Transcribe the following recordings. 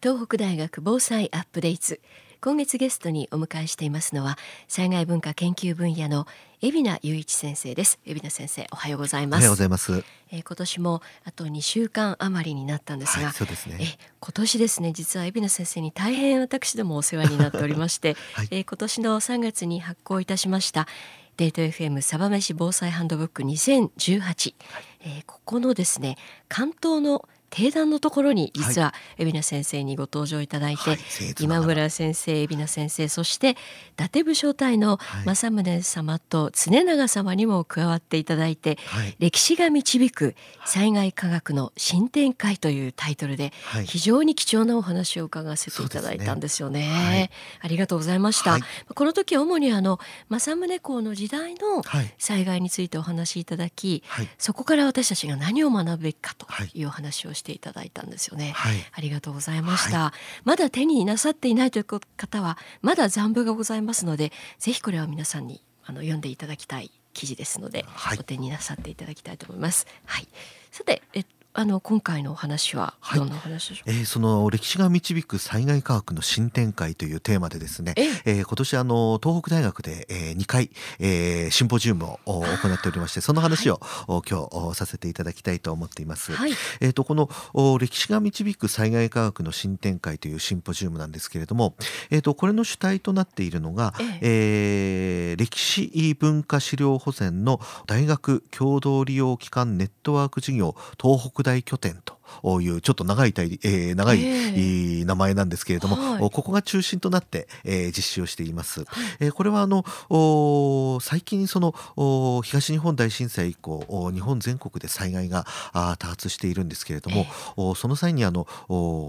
東北大学防災アップデート。今月ゲストにお迎えしていますのは災害文化研究分野の海老名雄一先生です。海老名先生おはようございます。おはようございます。えー、今年もあと2週間余りになったんですが、はい、そうですね、えー、今年ですね実は海老名先生に大変私どもお世話になっておりまして、はい、えー、今年の3月に発行いたしましたデート FM サバ飯防災ハンドブック2018、はい、えー、ここのですね関東の定談のところに実は海老名先生にご登場いただいて、はい、今村先生海老名先生そして伊達武将隊の政宗様と常長様にも加わっていただいて、はい、歴史が導く災害科学の新展開というタイトルで、非常に貴重なお話を伺わせていただいたんですよね。ね。ありがとうございました。この時主にあの政宗公の時代の災害についてお話しいただき、そこから私たちが何を学ぶべきかとい。うお話をしていただいたんですよね、はい、ありがとうございました、はい、まだ手になさっていないという方はまだ残部がございますのでぜひこれは皆さんにあの読んでいただきたい記事ですので、はい、お手になさっていただきたいと思います。はい、さて、えっあの今回のお話はどんな話でしょう、はい、えー、その歴史が導く災害科学の新展開というテーマでですね、ええ。ー、今年あの東北大学で、えー、2回、えー、シンポジウムを行っておりましてその話を、はい、今日させていただきたいと思っています。はい、えっ、ー、とこの歴史が導く災害科学の新展開というシンポジウムなんですけれども、えっ、ー、とこれの主体となっているのが、ええ。えー、歴史文化資料保全の大学共同利用機関ネットワーク事業東北大拠点と。いうちょっと長い、えー、長い、えー、名前なんですけれども、はい、ここが中心となって、えー、実施をしています。はい、えー、これはあの最近その東日本大震災以降日本全国で災害が多発しているんですけれども、えー、その際にあの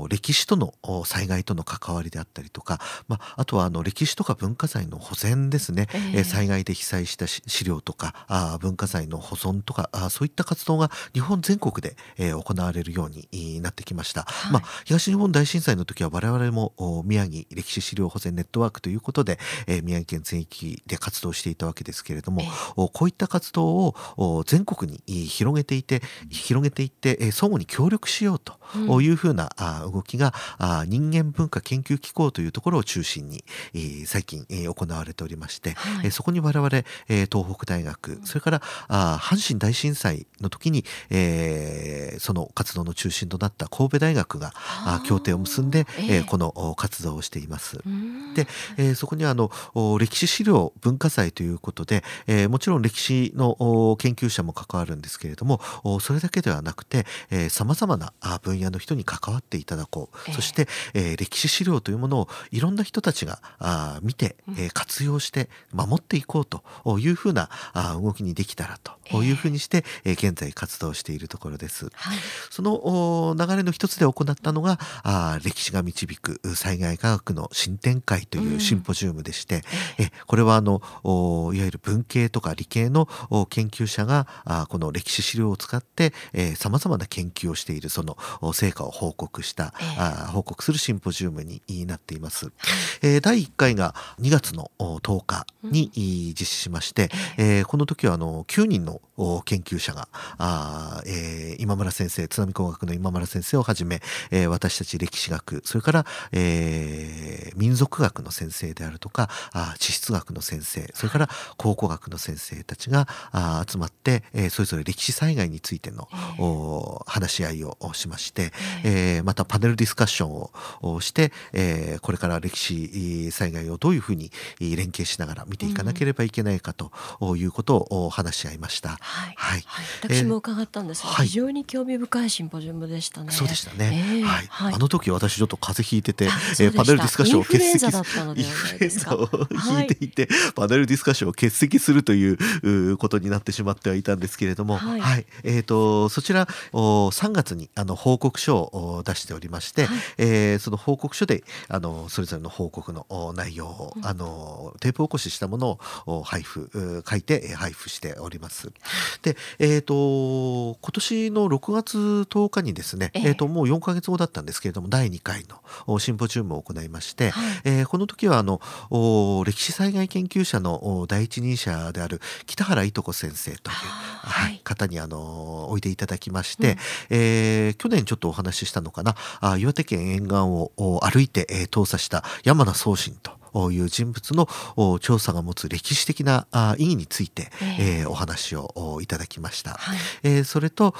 歴史との災害との関わりであったりとか、まあ、あとはあの歴史とか文化財の保全ですね、えー、災害で被災した資料とかあ文化財の保存とかあそういった活動が日本全国で、えー、行われるようになってきました、はい、まあ、東日本大震災の時は我々も宮城歴史資料保全ネットワークということで、えー、宮城県全域で活動していたわけですけれども、えー、こういった活動を全国に広げていて広げていって相互に協力しようというふうな動きが人間文化研究機構というところを中心に最近行われておりまして、はい、そこに我々東北大学それから阪神大震災の時にその活動の中心となった神戸大学が協定を結んで、えー、この活動をしています。で、えー、そこにはあの歴史資料文化祭ということで、えー、もちろん歴史の研究者も関わるんですけれどもそれだけではなくてさまざまな分野の人に関わっていただこう、そして、えー、歴史資料というものをいろんな人たちがあ見て、えー、活用して守っていこうというふうなあ動きにできたらというふうにして、えー、現在活動しているところです。はい、その流れの一つで行ったのがあ歴史が導く災害科学の新展開というシンポジウムでして、うん、えこれはあのいわゆる文系とか理系の研究者があこの歴史資料を使ってさまざまな研究をしているその成果を報告した、えー、あ報告するシンポジウムになっています。えー、第1回が2月の10日に実施しまして、うん、えー、この時はあの9人の研究者があ、えー、今村先生津波工学の今村先生をはじめ、えー、私たち歴史学それから、えー、民族学の先生であるとかあ地質学の先生それから考古学の先生たちがあ集まって、えー、それぞれ歴史災害についての、えー、話し合いをしまして、えー、またパネルディスカッションをして、えー、これから歴史災害をどういうふうに連携しながら見ていかなければいけないかということを話し合いました。はい、はい、私も伺ったんですが、非常に興味深いシンポジウムでしたね。そうでしたね。えー、はい、はい、あの時私ちょっと風邪ひいてて、えー、パネルディスカッションを欠席。インフルエンザを引いていて、はい、パネルディスカッションを欠席するということになってしまってはいたんですけれども、はい、はい、えっ、ー、とそちらお3月にあの報告書を出しておりまして、はい、えー、その報告書であのそれぞれの報告の内容を、うん、あのテープ起こししたものを配布書いて配布しております。で、えっ、ー、と今年の6月10日日にですね、えー、えーともう4か月後だったんですけれども第2回のシンポジウムを行いまして、はい、えー、この時はあの歴史災害研究者の第一人者である北原いと子先生という、はい、方にあのおいでいただきまして、うん、えー、去年ちょっとお話ししたのかなあ岩手県沿岸を歩いて、えー、通査した山名宗信という人物の調査が持つ歴史的な意義について、えー、お話をいただきました。はい、えー、それと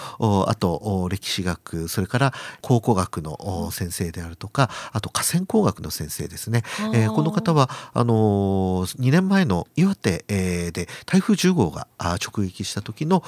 あと歴史学それから考古学の先生であるとかあと河川工学の先生ですね、えー、この方はあのー、2年前の岩手、えー、で台風10号が直撃した時の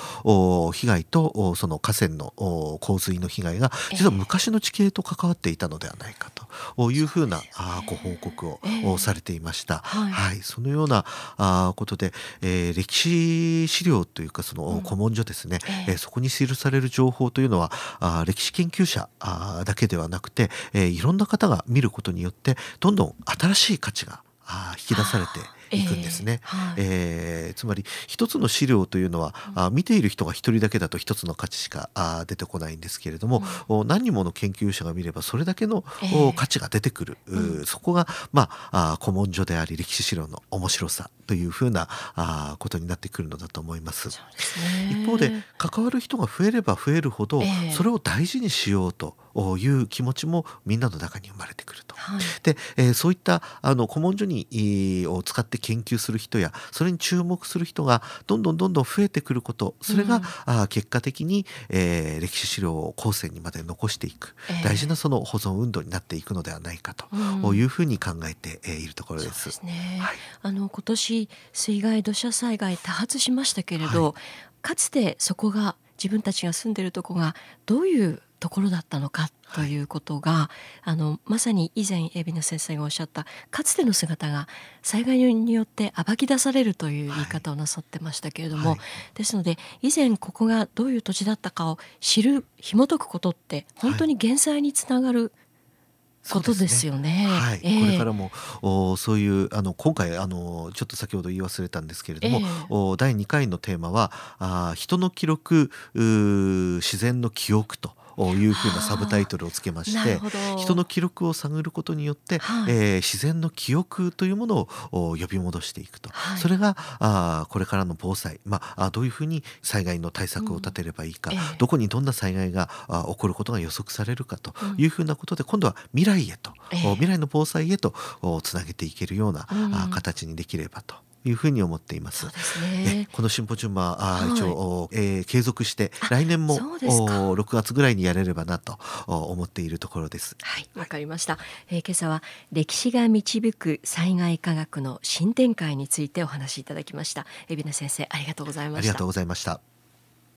被害とその河川の洪水の被害が実は昔の地形と関わっていたのではないかというふうな、えー、ご報告をされていました。はい、はい、そのようなあことで、えー、歴史資料というかその古文書ですね、うん、えー、そこに記される情報というのはあ歴史研究者あだけではなくて、えー、いろんな方が見ることによってどんどん新しい価値があ引き出されていくんですね。えーはい、えー、つまり一つの資料というのは、うん、あ見ている人が一人だけだと一つの価値しかあ出てこないんですけれども、うん、何人もの研究者が見ればそれだけの、えー、価値が出てくる、うん、そこが、まあ、あ古文書であり歴史資料の面白さというふうなあことになってくるのだと思います。す一方で関わる人が増えれば増えるほど、えー、それを大事にしようという気持ちもみんなの中に生まれてくると。はい、で、えー、そういったあの古文書にを使って研究する人やそれに注目する人がどんどんどんどん増えてくることそれが、うん、あ結果的に、えー、歴史資料を後世にまで残していく、えー、大事なその保存運動になっていくのではないかというふうに考えているところです。うん、ね。はい、あの今年水害土砂災害多発しましたけれど、はい、かつてそこが自分たちが住んでいるとこがどういうところだったのかということが、はい、あのまさに以前海老名先生がおっしゃったかつての姿が災害によって暴き出されるという言い方をなさってましたけれども、はい、ですので以前ここがどういう土地だったかを知る紐解くことって本当に減災につながることですよね。はい、えー、これからもおそういうあの今回あのちょっと先ほど言い忘れたんですけれども、えー、お第2回のテーマはあ人の記録自然の記憶というふうなサブタイトルをつけまして人の記録を探ることによって、はい、えー、自然の記憶というものを呼び戻していくと、はい、それがあこれからの防災、まあ、どういうふうに災害の対策を立てればいいか、うんええ、どこにどんな災害があ起こることが予測されるかというふうなことで、うん、今度は未来へと、え、未来の防災へとつなげていけるような、うん、あ形にできればと。いうふうに思っています。すね、このシンポジウムは、はい、一応、えー、継続して来年も6月ぐらいにやれればなと思っているところです。はい、わかりました、えー、今朝は歴史が導く災害科学の新展開についてお話しいただきました。海老名先生ありがとうございました。ありがとうございました。